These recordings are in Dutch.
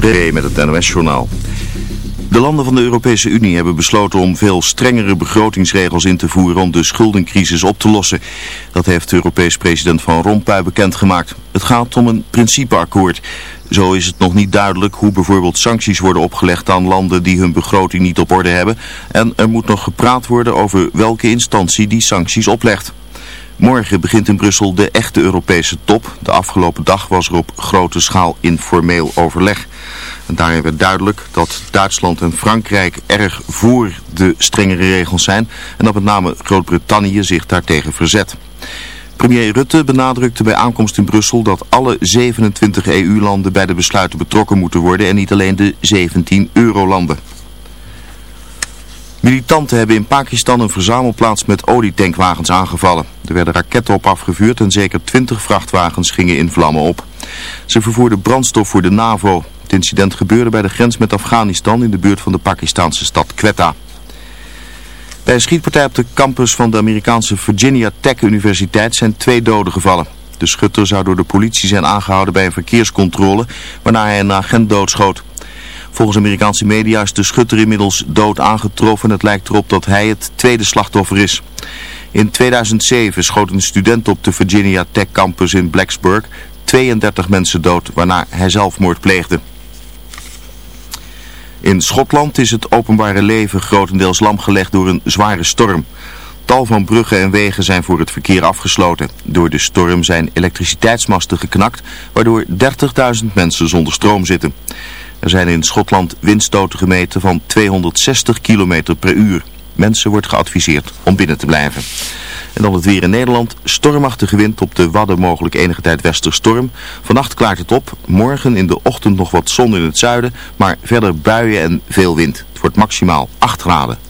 Ree met het NOS-journaal. De landen van de Europese Unie hebben besloten om veel strengere begrotingsregels in te voeren om de schuldencrisis op te lossen. Dat heeft Europees president Van Rompuy bekendgemaakt. Het gaat om een principeakkoord. Zo is het nog niet duidelijk hoe bijvoorbeeld sancties worden opgelegd aan landen die hun begroting niet op orde hebben. En er moet nog gepraat worden over welke instantie die sancties oplegt. Morgen begint in Brussel de echte Europese top. De afgelopen dag was er op grote schaal informeel overleg. Daarin werd duidelijk dat Duitsland en Frankrijk erg voor de strengere regels zijn en dat met name Groot-Brittannië zich daartegen verzet. Premier Rutte benadrukte bij aankomst in Brussel dat alle 27 EU-landen bij de besluiten betrokken moeten worden en niet alleen de 17 eurolanden. Militanten hebben in Pakistan een verzamelplaats met olietankwagens aangevallen. Er werden raketten op afgevuurd en zeker 20 vrachtwagens gingen in vlammen op. Ze vervoerden brandstof voor de NAVO. Het incident gebeurde bij de grens met Afghanistan in de buurt van de Pakistanse stad Quetta. Bij een schietpartij op de campus van de Amerikaanse Virginia Tech Universiteit zijn twee doden gevallen. De schutter zou door de politie zijn aangehouden bij een verkeerscontrole, waarna hij een agent doodschoot. Volgens Amerikaanse media is de schutter inmiddels dood aangetroffen en het lijkt erop dat hij het tweede slachtoffer is. In 2007 schoot een student op de Virginia Tech campus in Blacksburg 32 mensen dood, waarna hij zelfmoord pleegde. In Schotland is het openbare leven grotendeels lamgelegd door een zware storm. Tal van bruggen en wegen zijn voor het verkeer afgesloten. Door de storm zijn elektriciteitsmasten geknakt, waardoor 30.000 mensen zonder stroom zitten. Er zijn in Schotland windstoten gemeten van 260 km per uur. Mensen wordt geadviseerd om binnen te blijven. En dan het weer in Nederland. Stormachtige wind op de Wadden mogelijk enige tijd westerstorm. Vannacht klaart het op. Morgen in de ochtend nog wat zon in het zuiden. Maar verder buien en veel wind. Het wordt maximaal 8 graden.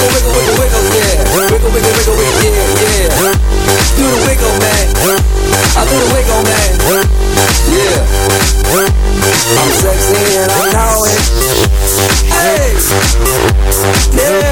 The wiggle, man. Do the wiggle, man. Yeah. I'm sexy and I know it. Hey. Yeah.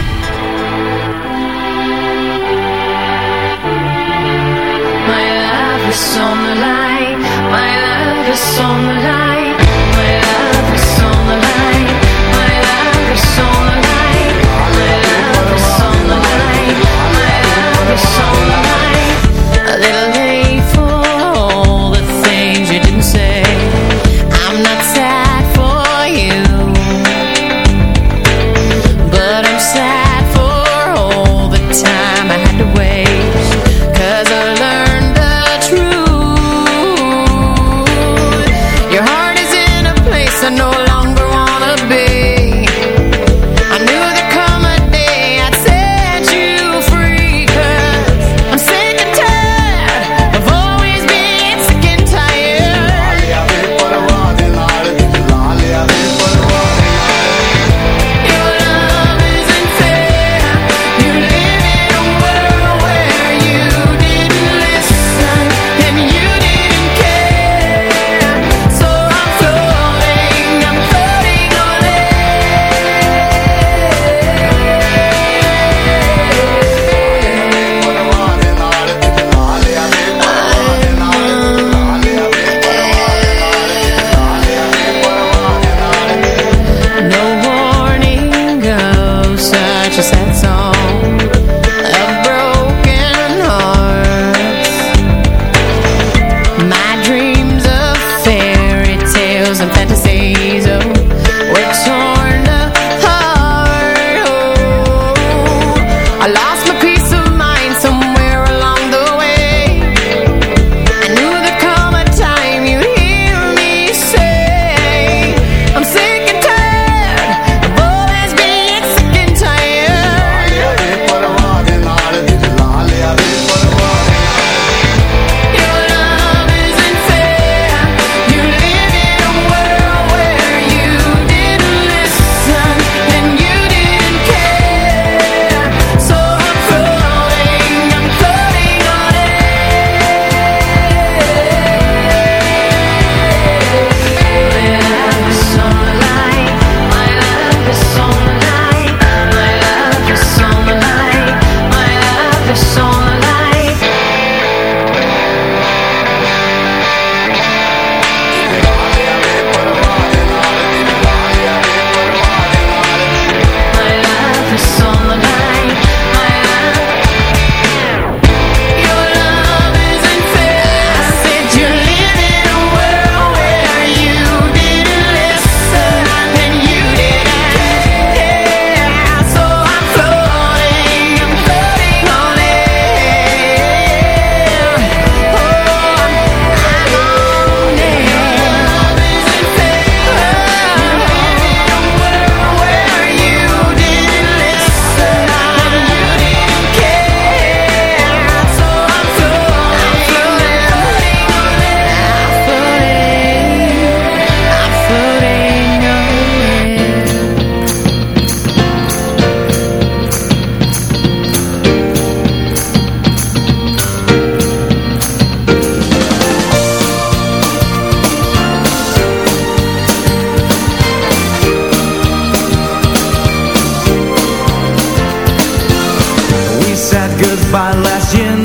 by last year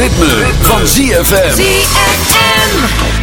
ritme, van ZFM. ZFM.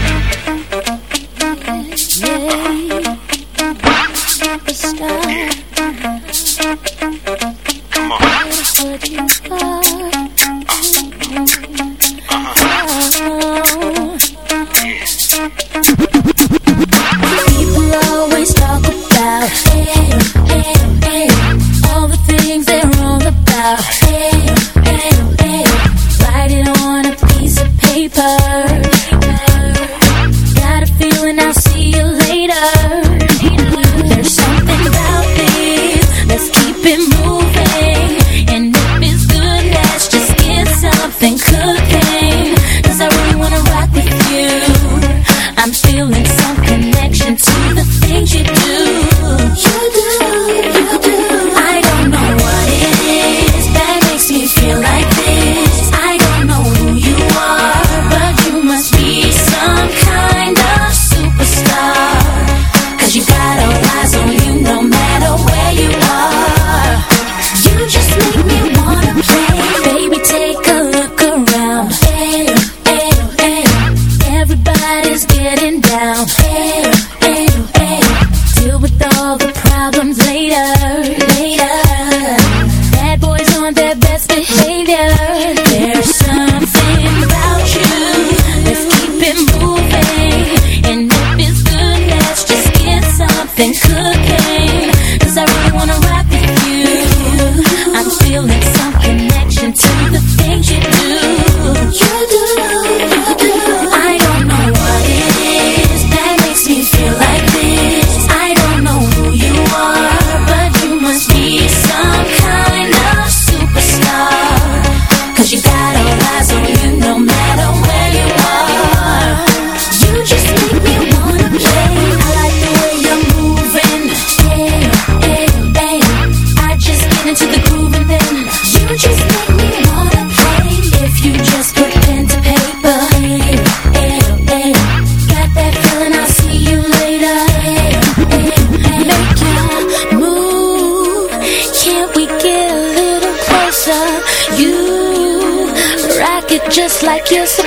Quiero ser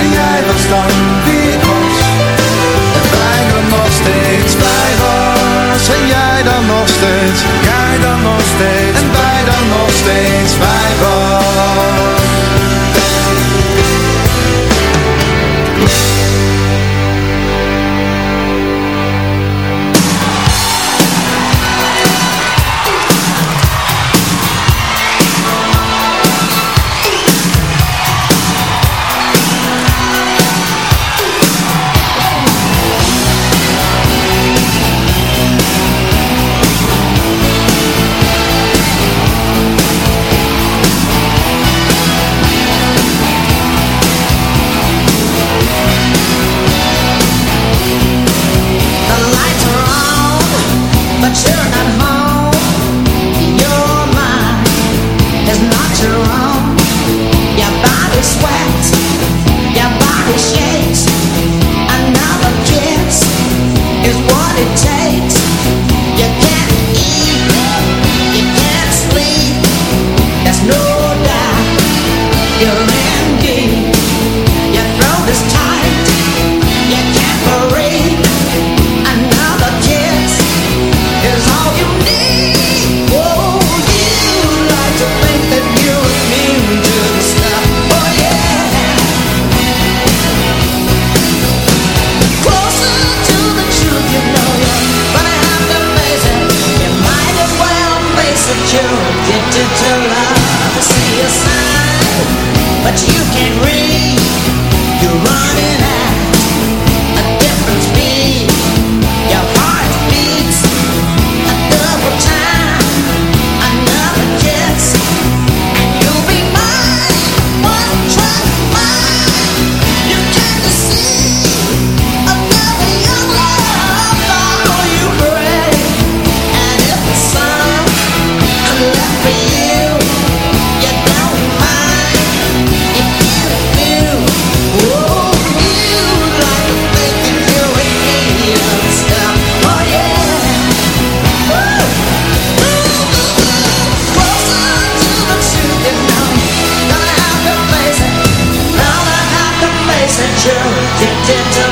En jij was dan wie ik was En bijna nog steeds blij was. En jij dan nog steeds Jij dan nog steeds. En wij dan nog steeds wij was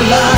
alive